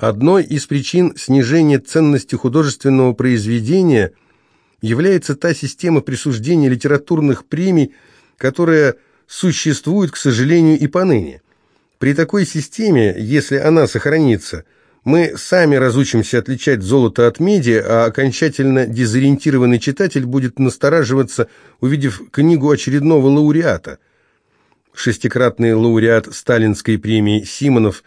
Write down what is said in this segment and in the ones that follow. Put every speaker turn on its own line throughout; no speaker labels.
Одной из причин снижения ценности художественного произведения является та система присуждения литературных премий, которая существует, к сожалению, и поныне. При такой системе, если она сохранится, мы сами разучимся отличать золото от меди, а окончательно дезориентированный читатель будет настораживаться, увидев книгу очередного лауреата. Шестикратный лауреат сталинской премии Симонов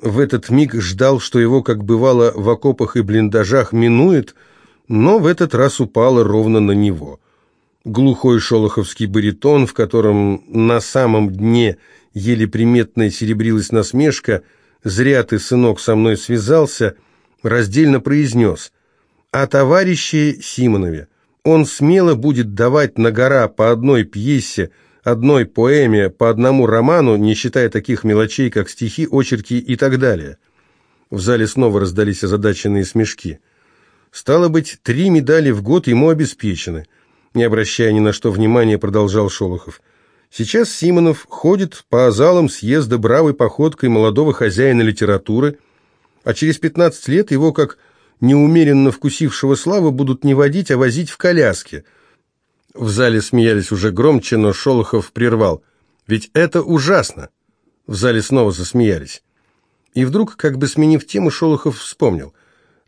в этот миг ждал, что его, как бывало в окопах и блиндажах, минует, но в этот раз упало ровно на него. Глухой шолоховский баритон, в котором на самом дне – еле приметная серебрилась насмешка, «Зря ты, сынок, со мной связался», раздельно произнес «О товарище Симонове. Он смело будет давать на гора по одной пьесе, одной поэме, по одному роману, не считая таких мелочей, как стихи, очерки и так далее». В зале снова раздались озадаченные смешки. «Стало быть, три медали в год ему обеспечены», не обращая ни на что внимания, продолжал Шолохов. Сейчас Симонов ходит по залам съезда бравой походкой молодого хозяина литературы, а через 15 лет его, как неумеренно вкусившего славы, будут не водить, а возить в коляске. В зале смеялись уже громче, но Шолохов прервал. «Ведь это ужасно!» В зале снова засмеялись. И вдруг, как бы сменив тему, Шолохов вспомнил.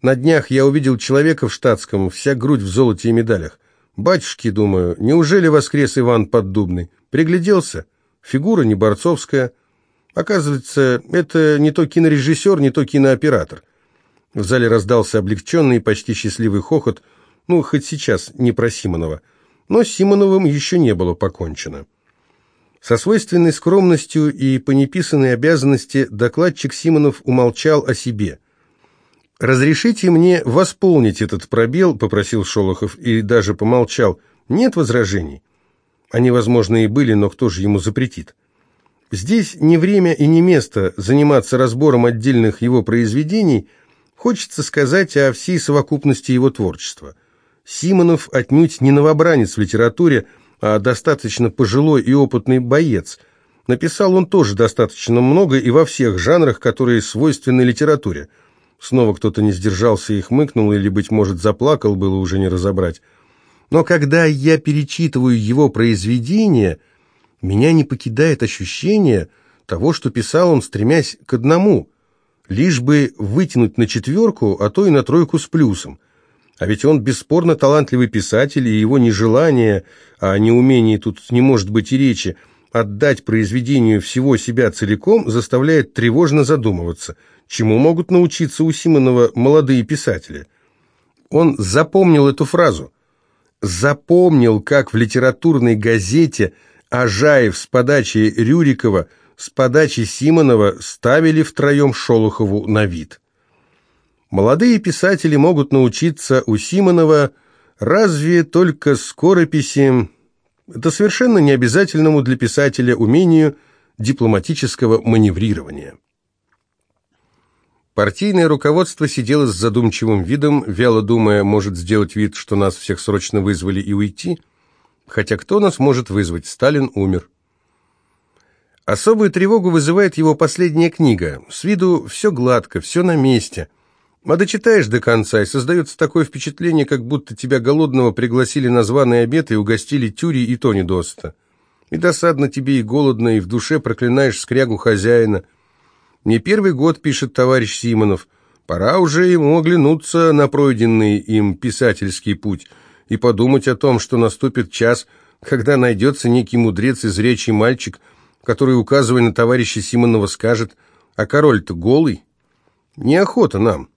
«На днях я увидел человека в штатском, вся грудь в золоте и медалях. Батюшки, думаю, неужели воскрес Иван Поддубный? Пригляделся. Фигура не борцовская. Оказывается, это не то кинорежиссер, не то кинооператор. В зале раздался облегченный, почти счастливый хохот, ну, хоть сейчас не про Симонова. Но Симоновым еще не было покончено. Со свойственной скромностью и по неписанной обязанности докладчик Симонов умолчал о себе. «Разрешите мне восполнить этот пробел», — попросил Шолохов и даже помолчал. «Нет возражений?» Они, возможно, и были, но кто же ему запретит? Здесь не время и не место заниматься разбором отдельных его произведений, хочется сказать о всей совокупности его творчества. Симонов отнюдь не новобранец в литературе, а достаточно пожилой и опытный боец. Написал он тоже достаточно много и во всех жанрах, которые свойственны литературе. Снова кто-то не сдержался и хмыкнул, или, быть может, заплакал, было уже не разобрать. Но когда я перечитываю его произведения, меня не покидает ощущение того, что писал он, стремясь к одному, лишь бы вытянуть на четверку, а то и на тройку с плюсом. А ведь он бесспорно талантливый писатель, и его нежелание, а о неумении тут не может быть и речи, отдать произведению всего себя целиком заставляет тревожно задумываться, чему могут научиться у Симонова молодые писатели. Он запомнил эту фразу – запомнил, как в литературной газете Ажаев с подачи Рюрикова, с подачи Симонова ставили втроем Шолохову на вид. Молодые писатели могут научиться у Симонова разве только скорописи, это совершенно необязательному для писателя умению дипломатического маневрирования. Партийное руководство сидело с задумчивым видом, вяло думая, может сделать вид, что нас всех срочно вызвали и уйти. Хотя кто нас может вызвать? Сталин умер. Особую тревогу вызывает его последняя книга. С виду все гладко, все на месте. А дочитаешь до конца, и создается такое впечатление, как будто тебя голодного пригласили на званый обед и угостили тюри и то недосыта. И досадно тебе, и голодно, и в душе проклинаешь скрягу хозяина – не первый год, пишет товарищ Симонов, пора уже ему оглянуться на пройденный им писательский путь и подумать о том, что наступит час, когда найдется некий мудрец и зрячий мальчик, который, указывая на товарища Симонова, скажет, а король-то голый. Неохота нам.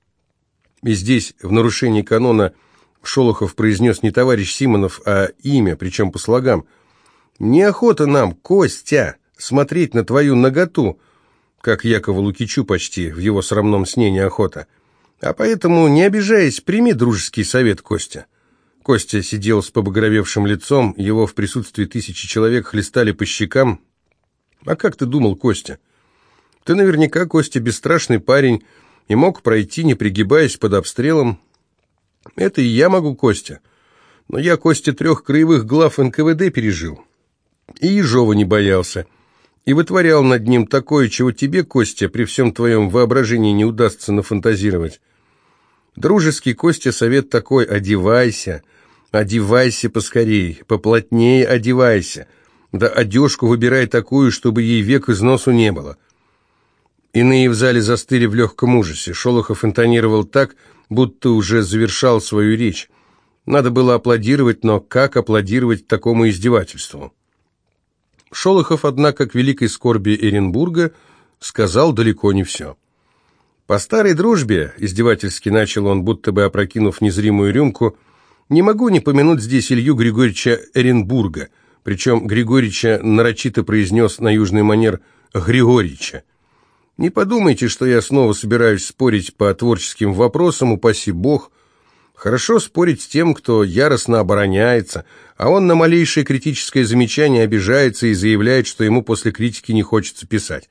И здесь, в нарушении канона, Шолохов произнес не товарищ Симонов, а имя, причем по слогам. «Неохота нам, Костя, смотреть на твою наготу», как Якову Лукичу почти в его срамном сне неохота. А поэтому, не обижаясь, прими дружеский совет Костя. Костя сидел с побагровевшим лицом, его в присутствии тысячи человек хлестали по щекам. А как ты думал, Костя? Ты наверняка, Костя, бесстрашный парень и мог пройти, не пригибаясь под обстрелом. Это и я могу, Костя. Но я, Костя, трех краевых глав НКВД пережил. И Ежова не боялся и вытворял над ним такое, чего тебе, Костя, при всем твоем воображении не удастся нафантазировать. Дружеский Костя совет такой «одевайся», «одевайся поскорей», «поплотнее одевайся», да одежку выбирай такую, чтобы ей век из носу не было. Иные в зале застыли в легком ужасе. Шолохов интонировал так, будто уже завершал свою речь. Надо было аплодировать, но как аплодировать такому издевательству? Шолохов, однако, к великой скорби Эренбурга, сказал далеко не все. «По старой дружбе», — издевательски начал он, будто бы опрокинув незримую рюмку, «не могу не помянуть здесь Илью Григорьевича Эренбурга, причем Григорьевича нарочито произнес на южный манер Григорьевича. Не подумайте, что я снова собираюсь спорить по творческим вопросам, упаси бог. Хорошо спорить с тем, кто яростно обороняется, а он на малейшее критическое замечание обижается и заявляет, что ему после критики не хочется писать.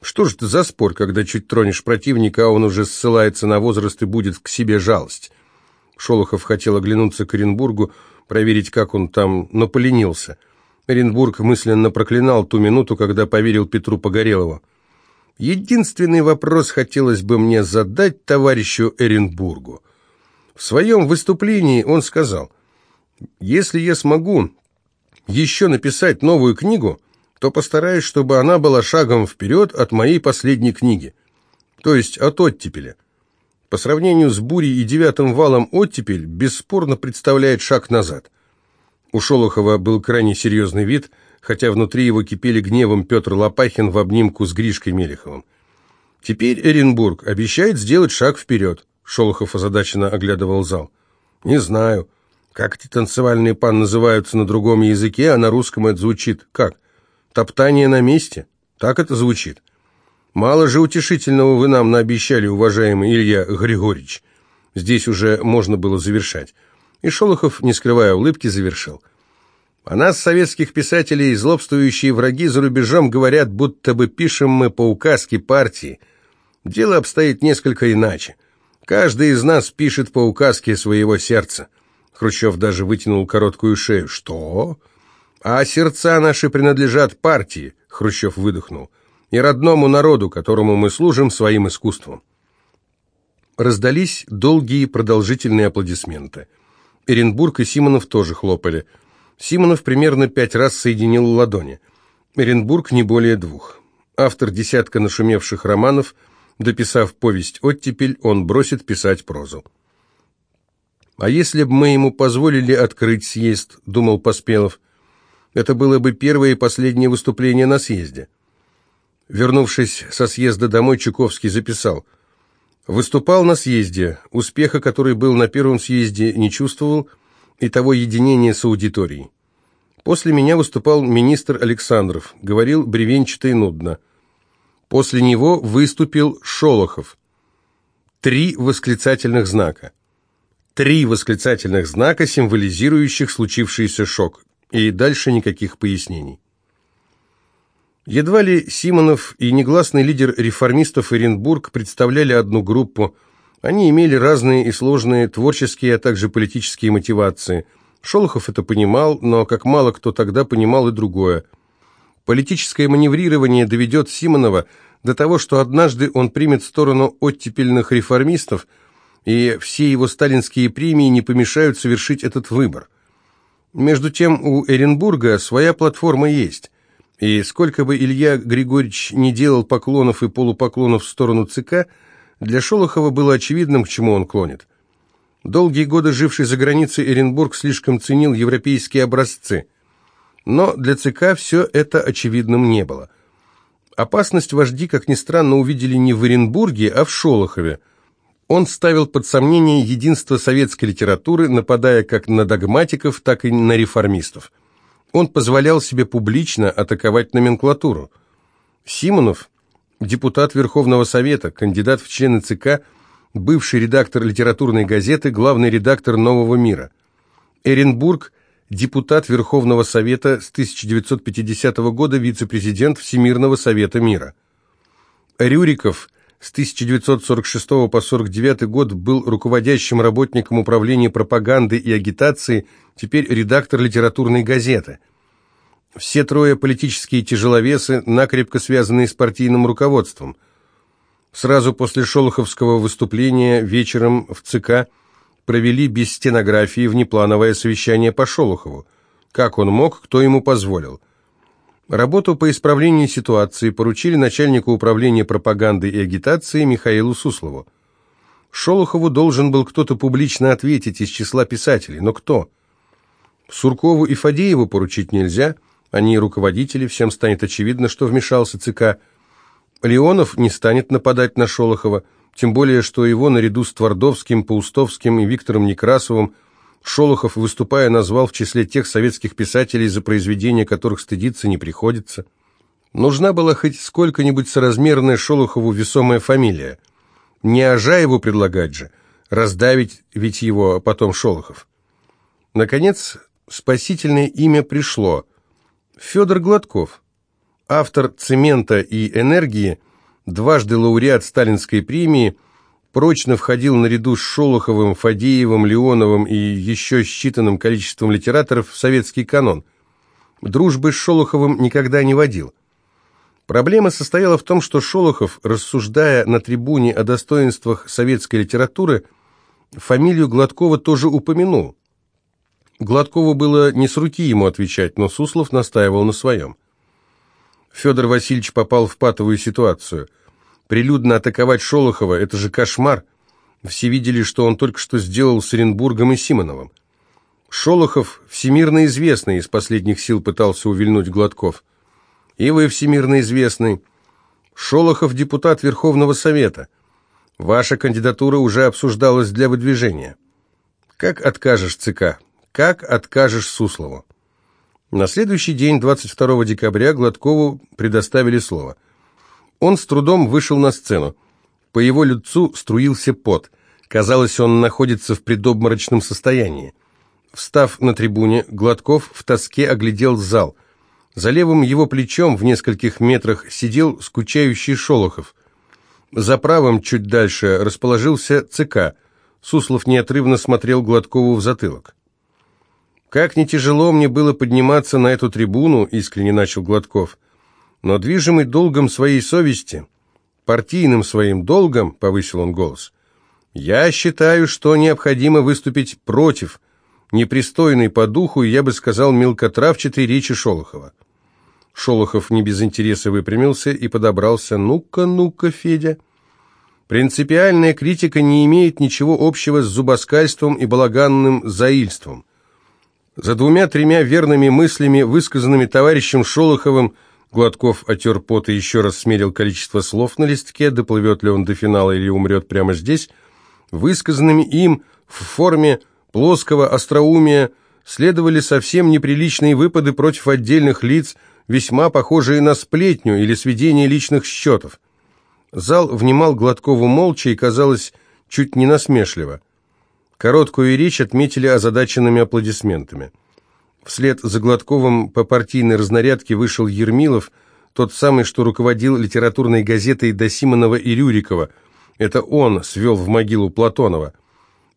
Что же это за спор, когда чуть тронешь противника, а он уже ссылается на возраст и будет к себе жалость? Шолохов хотел оглянуться к Оренбургу, проверить, как он там, но поленился. Оренбург мысленно проклинал ту минуту, когда поверил Петру Погорелову. Единственный вопрос хотелось бы мне задать товарищу Эренбургу. В своем выступлении он сказал, «Если я смогу еще написать новую книгу, то постараюсь, чтобы она была шагом вперед от моей последней книги, то есть от оттепеля. По сравнению с бурей и девятым валом оттепель бесспорно представляет шаг назад». У Шолохова был крайне серьезный вид – хотя внутри его кипели гневом Петр Лопахин в обнимку с Гришкой Мелеховым. Теперь Эренбург обещает сделать шаг вперед. Шолохов озадаченно оглядывал зал. Не знаю, как эти танцевальные пан называются на другом языке, а на русском это звучит как? Топтание на месте? Так это звучит. Мало же утешительного вы нам наобещали, уважаемый Илья Григорьевич. Здесь уже можно было завершать. И Шолохов, не скрывая улыбки, завершил. О нас, советских писателей, злобствующие враги за рубежом говорят, будто бы пишем мы по указке партии. Дело обстоит несколько иначе. Каждый из нас пишет по указке своего сердца. Хрущев даже вытянул короткую шею. «Что?» «А сердца наши принадлежат партии», — Хрущев выдохнул, «и родному народу, которому мы служим своим искусством». Раздались долгие продолжительные аплодисменты. Эренбург и Симонов тоже хлопали — Симонов примерно пять раз соединил ладони. Оренбург не более двух. Автор десятка нашумевших романов, дописав повесть «Оттепель», он бросит писать прозу. «А если бы мы ему позволили открыть съезд», — думал Поспелов, — «это было бы первое и последнее выступление на съезде». Вернувшись со съезда домой, Чуковский записал «Выступал на съезде, успеха, который был на первом съезде, не чувствовал, и того единения с аудиторией. После меня выступал министр Александров, говорил бревенчато и нудно. После него выступил Шолохов. Три восклицательных знака. Три восклицательных знака, символизирующих случившийся шок. И дальше никаких пояснений. Едва ли Симонов и негласный лидер реформистов Оренбург представляли одну группу – они имели разные и сложные творческие, а также политические мотивации. Шолохов это понимал, но как мало кто тогда понимал и другое. Политическое маневрирование доведет Симонова до того, что однажды он примет сторону оттепельных реформистов, и все его сталинские премии не помешают совершить этот выбор. Между тем у Эренбурга своя платформа есть, и сколько бы Илья Григорьевич не делал поклонов и полупоклонов в сторону ЦК – для Шолохова было очевидным, к чему он клонит. Долгие годы живший за границей Эренбург слишком ценил европейские образцы. Но для ЦК все это очевидным не было. Опасность вожди, как ни странно, увидели не в Оренбурге, а в Шолохове. Он ставил под сомнение единство советской литературы, нападая как на догматиков, так и на реформистов. Он позволял себе публично атаковать номенклатуру. Симонов депутат Верховного Совета, кандидат в члены ЦК, бывший редактор литературной газеты, главный редактор «Нового мира». Эренбург, депутат Верховного Совета с 1950 года, вице-президент Всемирного Совета мира. Рюриков с 1946 по 1949 год был руководящим работником управления пропаганды и агитации, теперь редактор литературной газеты. Все трое политические тяжеловесы, накрепко связанные с партийным руководством. Сразу после шолоховского выступления вечером в ЦК провели без стенографии внеплановое совещание по Шолохову. Как он мог, кто ему позволил. Работу по исправлению ситуации поручили начальнику управления пропаганды и агитации Михаилу Суслову. Шолохову должен был кто-то публично ответить из числа писателей, но кто? Суркову и Фадееву поручить нельзя, они руководители, всем станет очевидно, что вмешался ЦК. Леонов не станет нападать на Шолохова, тем более, что его наряду с Твардовским, Паустовским и Виктором Некрасовым Шолохов, выступая, назвал в числе тех советских писателей, за произведения которых стыдиться не приходится. Нужна была хоть сколько-нибудь соразмерная Шолохову весомая фамилия. Не Ажаеву предлагать же, раздавить ведь его а потом Шолохов. Наконец, спасительное имя пришло. Федор Гладков, автор «Цемента и энергии», дважды лауреат Сталинской премии, прочно входил наряду с Шолоховым, Фадеевым, Леоновым и еще считанным количеством литераторов в советский канон. Дружбы с Шолоховым никогда не водил. Проблема состояла в том, что Шолохов, рассуждая на трибуне о достоинствах советской литературы, фамилию Гладкова тоже упомянул. Гладкову было не с руки ему отвечать, но Суслов настаивал на своем. Федор Васильевич попал в патовую ситуацию. Прилюдно атаковать Шолохова – это же кошмар. Все видели, что он только что сделал с Оренбургом и Симоновым. Шолохов, всемирно известный, из последних сил пытался увильнуть Гладков – и вы всемирно известный. Шолохов – депутат Верховного Совета. Ваша кандидатура уже обсуждалась для выдвижения. Как откажешь ЦК? Как откажешь Суслову? На следующий день, 22 декабря, Гладкову предоставили слово. Он с трудом вышел на сцену. По его лицу струился пот. Казалось, он находится в предобморочном состоянии. Встав на трибуне, Гладков в тоске оглядел зал – за левым его плечом в нескольких метрах сидел скучающий Шолохов. За правым, чуть дальше, расположился ЦК. Суслов неотрывно смотрел Гладкову в затылок. «Как не тяжело мне было подниматься на эту трибуну», — искренне начал Гладков. «Но движимый долгом своей совести, партийным своим долгом», — повысил он голос, — «я считаю, что необходимо выступить против непристойной по духу, я бы сказал, мелкотравчатой речи Шолохова». Шолохов не без интереса выпрямился и подобрался. «Ну-ка, ну-ка, Федя!» Принципиальная критика не имеет ничего общего с зубоскальством и балаганным заильством. За двумя-тремя верными мыслями, высказанными товарищем Шолоховым, Гладков отер пот и еще раз смерил количество слов на листке, доплывет ли он до финала или умрет прямо здесь, высказанными им в форме плоского остроумия следовали совсем неприличные выпады против отдельных лиц – весьма похожие на сплетню или сведение личных счетов. Зал внимал Гладкову молча и, казалось, чуть не насмешливо. Короткую речь отметили озадаченными аплодисментами. Вслед за Гладковым по партийной разнарядке вышел Ермилов, тот самый, что руководил литературной газетой Досимонова и Рюрикова. Это он свел в могилу Платонова.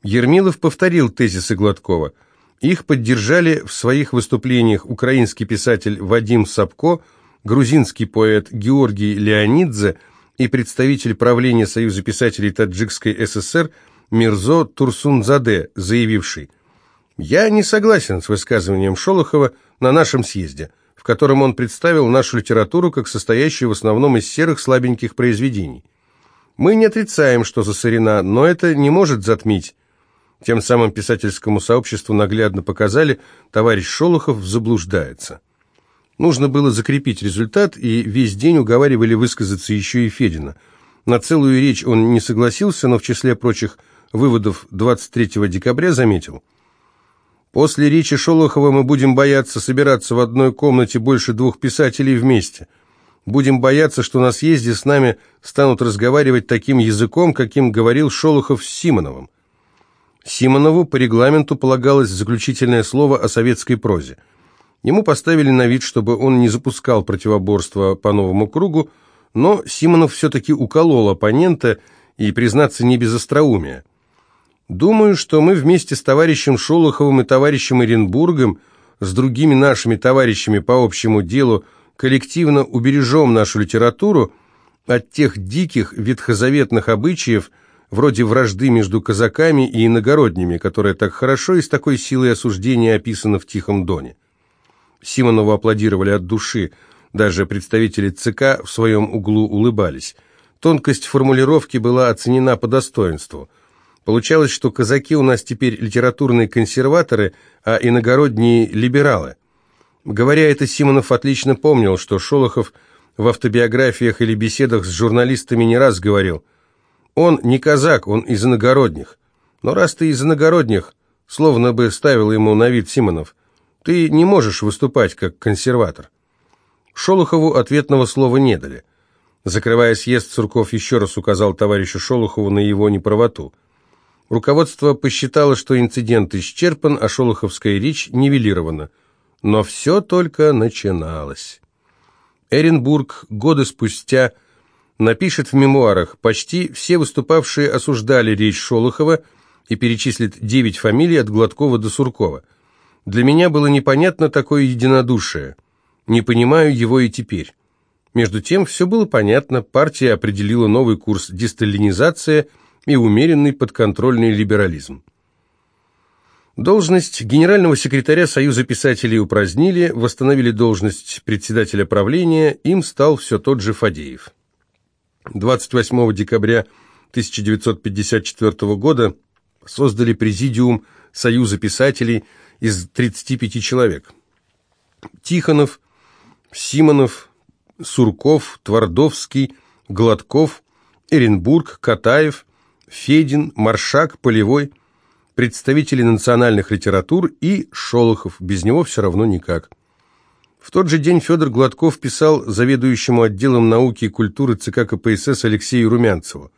Ермилов повторил тезисы Гладкова – их поддержали в своих выступлениях украинский писатель Вадим Сапко, грузинский поэт Георгий Леонидзе и представитель правления Союза писателей Таджикской ССР Мирзо Турсунзаде, заявивший «Я не согласен с высказыванием Шолохова на нашем съезде, в котором он представил нашу литературу как состоящую в основном из серых слабеньких произведений. Мы не отрицаем, что засорена, но это не может затмить тем самым писательскому сообществу наглядно показали, товарищ Шолохов заблуждается. Нужно было закрепить результат, и весь день уговаривали высказаться еще и Федина. На целую речь он не согласился, но в числе прочих выводов 23 декабря заметил. «После речи Шолохова мы будем бояться собираться в одной комнате больше двух писателей вместе. Будем бояться, что на съезде с нами станут разговаривать таким языком, каким говорил Шолохов с Симоновым. Симонову по регламенту полагалось заключительное слово о советской прозе. Ему поставили на вид, чтобы он не запускал противоборства по новому кругу, но Симонов все-таки уколол оппонента и, признаться, не без остроумия. «Думаю, что мы вместе с товарищем Шолоховым и товарищем Оренбургом с другими нашими товарищами по общему делу коллективно убережем нашу литературу от тех диких ветхозаветных обычаев, вроде вражды между казаками и иногородними, которая так хорошо и с такой силой осуждения описана в «Тихом доне». Симонову аплодировали от души, даже представители ЦК в своем углу улыбались. Тонкость формулировки была оценена по достоинству. Получалось, что казаки у нас теперь литературные консерваторы, а иногородние – либералы. Говоря это, Симонов отлично помнил, что Шолохов в автобиографиях или беседах с журналистами не раз говорил – он не казак, он из иногородних. Но раз ты из иногородних, словно бы ставил ему на вид Симонов, ты не можешь выступать как консерватор. Шолохову ответного слова не дали. Закрывая съезд, Сурков еще раз указал товарищу Шолохову на его неправоту. Руководство посчитало, что инцидент исчерпан, а шолоховская речь нивелирована. Но все только начиналось. Эренбург годы спустя напишет в мемуарах, почти все выступавшие осуждали речь Шолохова и перечислит девять фамилий от Гладкова до Суркова. Для меня было непонятно такое единодушие. Не понимаю его и теперь. Между тем, все было понятно, партия определила новый курс десталинизация и умеренный подконтрольный либерализм. Должность генерального секретаря Союза писателей упразднили, восстановили должность председателя правления, им стал все тот же Фадеев. 28 декабря 1954 года создали президиум Союза писателей из 35 человек. Тихонов, Симонов, Сурков, Твардовский, Гладков, Эренбург, Катаев, Федин, Маршак, Полевой, представители национальных литератур и Шолохов. Без него все равно никак. В тот же день Федор Гладков писал заведующему отделом науки и культуры ЦК КПСС Алексею Румянцеву.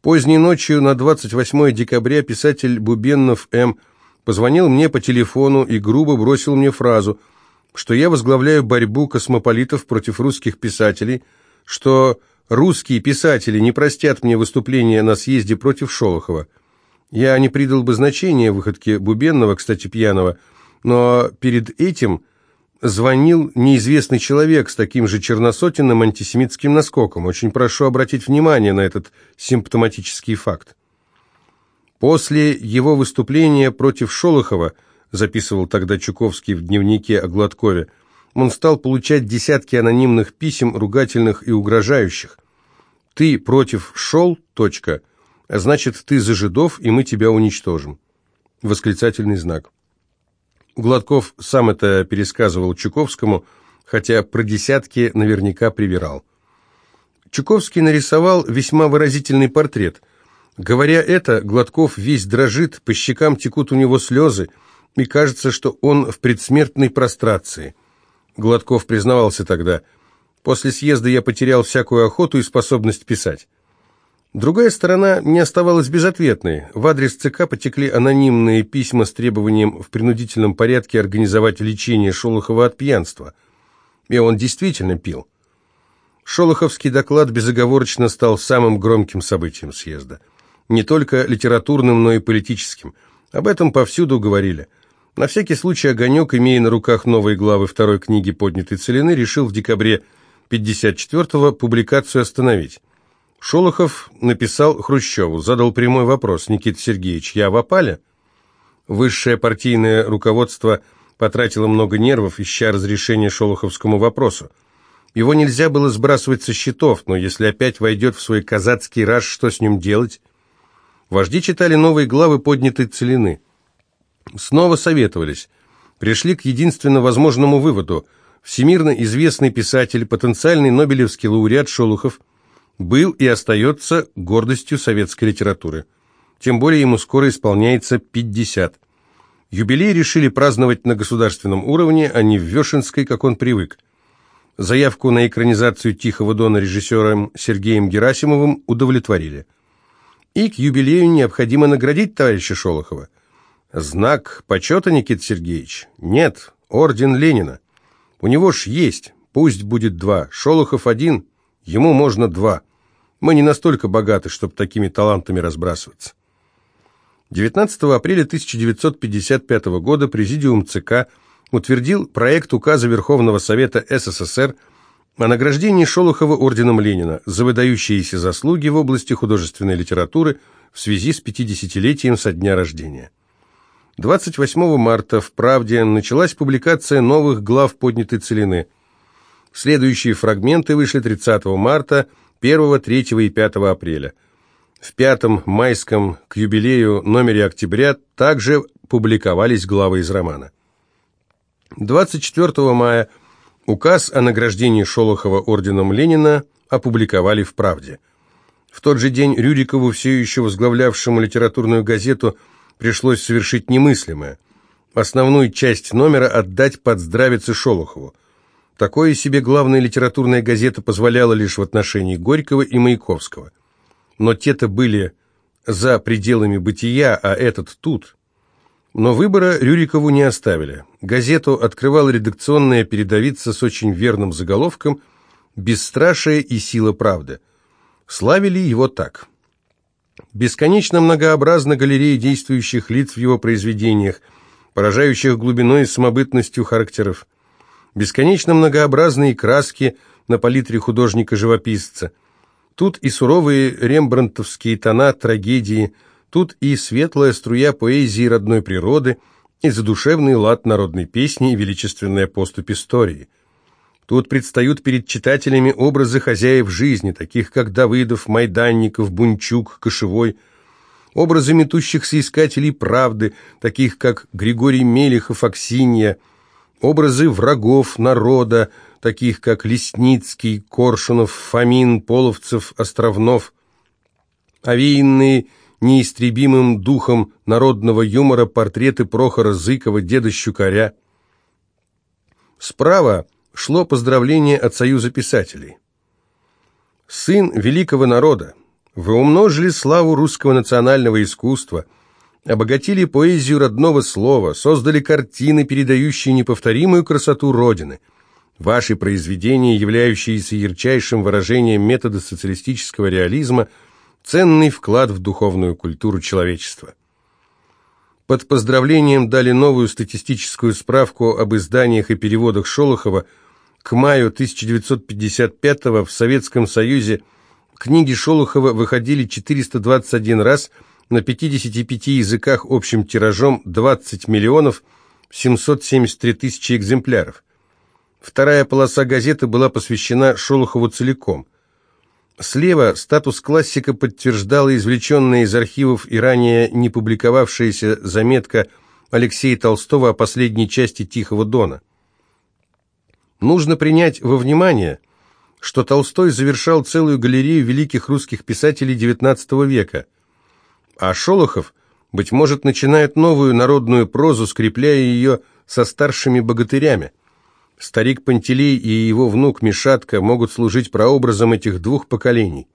Поздней ночью на 28 декабря писатель Бубеннов М. позвонил мне по телефону и грубо бросил мне фразу, что я возглавляю борьбу космополитов против русских писателей, что русские писатели не простят мне выступления на съезде против Шолохова. Я не придал бы значения выходке Бубенного, кстати, пьяного, но перед этим – звонил неизвестный человек с таким же черносотенным антисемитским наскоком. Очень прошу обратить внимание на этот симптоматический факт. После его выступления против Шолохова, записывал тогда Чуковский в дневнике о Гладкове, он стал получать десятки анонимных писем, ругательных и угрожающих. «Ты против шел, точка, значит, ты за жидов, и мы тебя уничтожим». Восклицательный знак. Гладков сам это пересказывал Чуковскому, хотя про десятки наверняка привирал. Чуковский нарисовал весьма выразительный портрет. Говоря это, Гладков весь дрожит, по щекам текут у него слезы, и кажется, что он в предсмертной прострации. Гладков признавался тогда, «После съезда я потерял всякую охоту и способность писать». Другая сторона не оставалась безответной. В адрес ЦК потекли анонимные письма с требованием в принудительном порядке организовать лечение Шолохова от пьянства. И он действительно пил. Шолоховский доклад безоговорочно стал самым громким событием съезда. Не только литературным, но и политическим. Об этом повсюду говорили. На всякий случай Огонек, имея на руках новые главы второй книги «Поднятой целины», решил в декабре 54-го публикацию остановить. Шолохов написал Хрущеву, задал прямой вопрос, Никита Сергеевич, я в опале? Высшее партийное руководство потратило много нервов, ища разрешение шолоховскому вопросу. Его нельзя было сбрасывать со счетов, но если опять войдет в свой казацкий раж, что с ним делать? Вожди читали новые главы поднятой целины. Снова советовались. Пришли к единственно возможному выводу. Всемирно известный писатель, потенциальный нобелевский лауреат Шолохов – был и остается гордостью советской литературы. Тем более ему скоро исполняется 50. Юбилей решили праздновать на государственном уровне, а не в Вешенской, как он привык. Заявку на экранизацию «Тихого дона» режиссером Сергеем Герасимовым удовлетворили. И к юбилею необходимо наградить товарища Шолохова. Знак почета, Никита Сергеевич? Нет, орден Ленина. У него ж есть, пусть будет два. Шолохов один, Ему можно два. Мы не настолько богаты, чтобы такими талантами разбрасываться. 19 апреля 1955 года Президиум ЦК утвердил проект указа Верховного Совета СССР о награждении Шолохова орденом Ленина за выдающиеся заслуги в области художественной литературы в связи с 50-летием со дня рождения. 28 марта в «Правде» началась публикация новых глав поднятой целины. Следующие фрагменты вышли 30 марта, 1, 3 и 5 апреля. В пятом майском к юбилею номере октября также публиковались главы из романа. 24 мая указ о награждении Шолохова орденом Ленина опубликовали в «Правде». В тот же день Рюрикову, все еще возглавлявшему литературную газету, пришлось совершить немыслимое. Основную часть номера отдать под здравице Шолохову. Такое себе главная литературная газета позволяла лишь в отношении Горького и Маяковского. Но те-то были за пределами бытия, а этот тут. Но выбора Рюрикову не оставили. Газету открывала редакционная передовица с очень верным заголовком «Бесстрашие и сила правды». Славили его так – Бесконечно многообразна галерея действующих лиц в его произведениях, поражающих глубиной и самобытностью характеров. Бесконечно многообразные краски на палитре художника-живописца. Тут и суровые рембрандтовские тона трагедии, тут и светлая струя поэзии родной природы, и задушевный лад народной песни и величественная поступь истории – Тут предстают перед читателями образы хозяев жизни, таких как Давыдов, Майданников, Бунчук, Кошевой, образы метущихся искателей правды, таких как Григорий Мелехов, Аксинья, образы врагов народа, таких как Лесницкий, Коршунов, Фомин, Половцев, Островнов, овеянные неистребимым духом народного юмора портреты Прохора Зыкова, деда Щукаря. Справа шло поздравление от Союза писателей. «Сын великого народа, вы умножили славу русского национального искусства, обогатили поэзию родного слова, создали картины, передающие неповторимую красоту Родины. Ваши произведения, являющиеся ярчайшим выражением метода социалистического реализма, ценный вклад в духовную культуру человечества». Под поздравлением дали новую статистическую справку об изданиях и переводах Шолохова – к маю 1955 в Советском Союзе книги Шолохова выходили 421 раз на 55 языках общим тиражом 20 миллионов 773 тысячи экземпляров. Вторая полоса газеты была посвящена Шолохову целиком. Слева статус классика подтверждала извлеченная из архивов и ранее не публиковавшаяся заметка Алексея Толстого о последней части «Тихого дона». Нужно принять во внимание, что Толстой завершал целую галерею великих русских писателей XIX века, а Шолохов, быть может, начинает новую народную прозу, скрепляя ее со старшими богатырями. Старик Пантелей и его внук Мишатка могут служить прообразом этих двух поколений.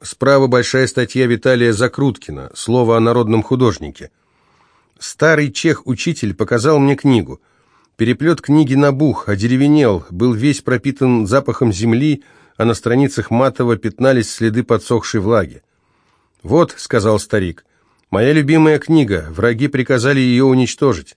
Справа большая статья Виталия Закруткина «Слово о народном художнике». Старый чех-учитель показал мне книгу – Переплет книги набух, одеревенел, был весь пропитан запахом земли, а на страницах матово пятнались следы подсохшей влаги. «Вот», — сказал старик, — «моя любимая книга, враги приказали ее уничтожить.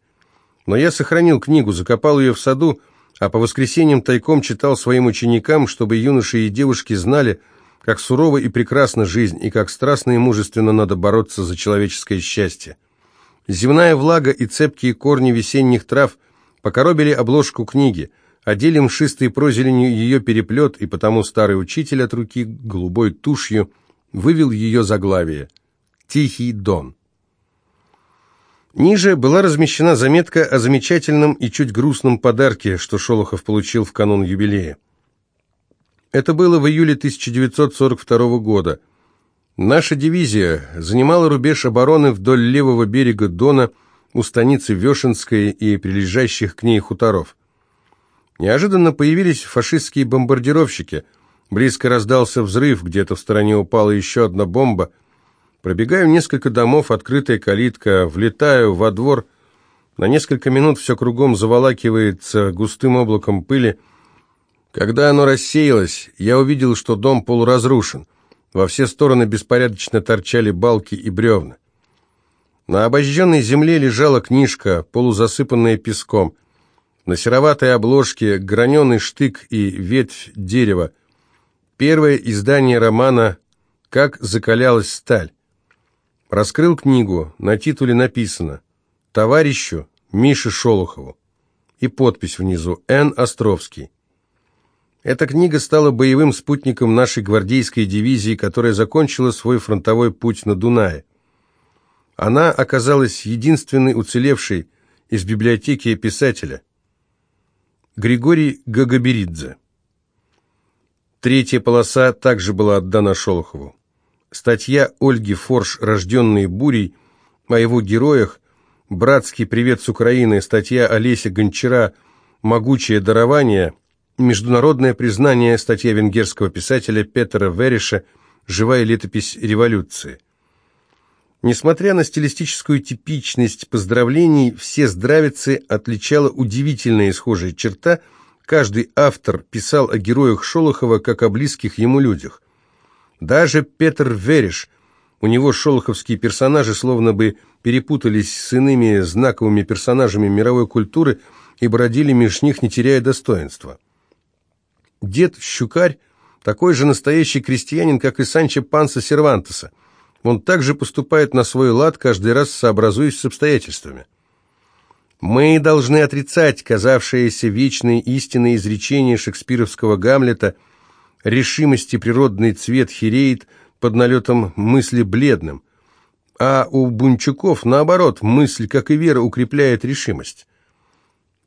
Но я сохранил книгу, закопал ее в саду, а по воскресеньям тайком читал своим ученикам, чтобы юноши и девушки знали, как сурова и прекрасна жизнь, и как страстно и мужественно надо бороться за человеческое счастье. Земная влага и цепкие корни весенних трав — покоробили обложку книги, одели мшистой прозеленью ее переплет, и потому старый учитель от руки голубой тушью вывел ее заглавие «Тихий дон». Ниже была размещена заметка о замечательном и чуть грустном подарке, что Шолохов получил в канун юбилея. Это было в июле 1942 года. Наша дивизия занимала рубеж обороны вдоль левого берега Дона у станицы Вешенской и прилежащих к ней хуторов. Неожиданно появились фашистские бомбардировщики. Близко раздался взрыв, где-то в стороне упала еще одна бомба. Пробегаю несколько домов, открытая калитка, влетаю во двор. На несколько минут все кругом заволакивается густым облаком пыли. Когда оно рассеялось, я увидел, что дом полуразрушен. Во все стороны беспорядочно торчали балки и бревна. На обожженной земле лежала книжка, полузасыпанная песком – На сероватой обложке граненый штык и ветвь дерева. Первое издание романа «Как закалялась сталь». Раскрыл книгу, на титуле написано «Товарищу Мише Шолохову» и подпись внизу «Н. Островский». Эта книга стала боевым спутником нашей гвардейской дивизии, которая закончила свой фронтовой путь на Дунае. Она оказалась единственной уцелевшей из библиотеки писателя. Григорий Гагаберидзе. Третья полоса также была отдана Шолохову. Статья Ольги Форш «Рожденные бурей» о его героях, «Братский привет с Украины», статья Олеся Гончара «Могучее дарование», международное признание, статья венгерского писателя Петера Вериша «Живая летопись революции». Несмотря на стилистическую типичность поздравлений, все здравицы отличала удивительная схожая черта. Каждый автор писал о героях Шолохова как о близких ему людях. Даже Петр Вериш, у него шолоховские персонажи словно бы перепутались с иными знаковыми персонажами мировой культуры и бродили меж них, не теряя достоинства. Дед Щукарь такой же настоящий крестьянин, как и Санчо Панса Сервантеса. Он также поступает на свой лад, каждый раз сообразуясь с обстоятельствами. Мы должны отрицать казавшееся вечной истинной изречение шекспировского Гамлета «решимости природный цвет хереет под налетом мысли бледным», а у Бунчуков, наоборот, мысль, как и вера, укрепляет решимость.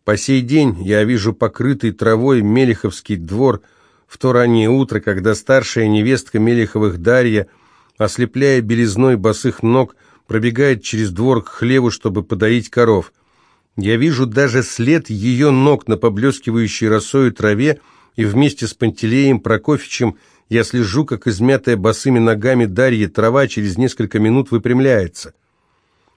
По сей день я вижу покрытый травой Мелеховский двор в то раннее утро, когда старшая невестка Мелеховых Дарья – ослепляя белизной босых ног, пробегает через двор к хлеву, чтобы подоить коров. Я вижу даже след ее ног на поблескивающей росою траве, и вместе с Пантелеем Прокофьевичем я слежу, как измятая босыми ногами Дарья трава через несколько минут выпрямляется.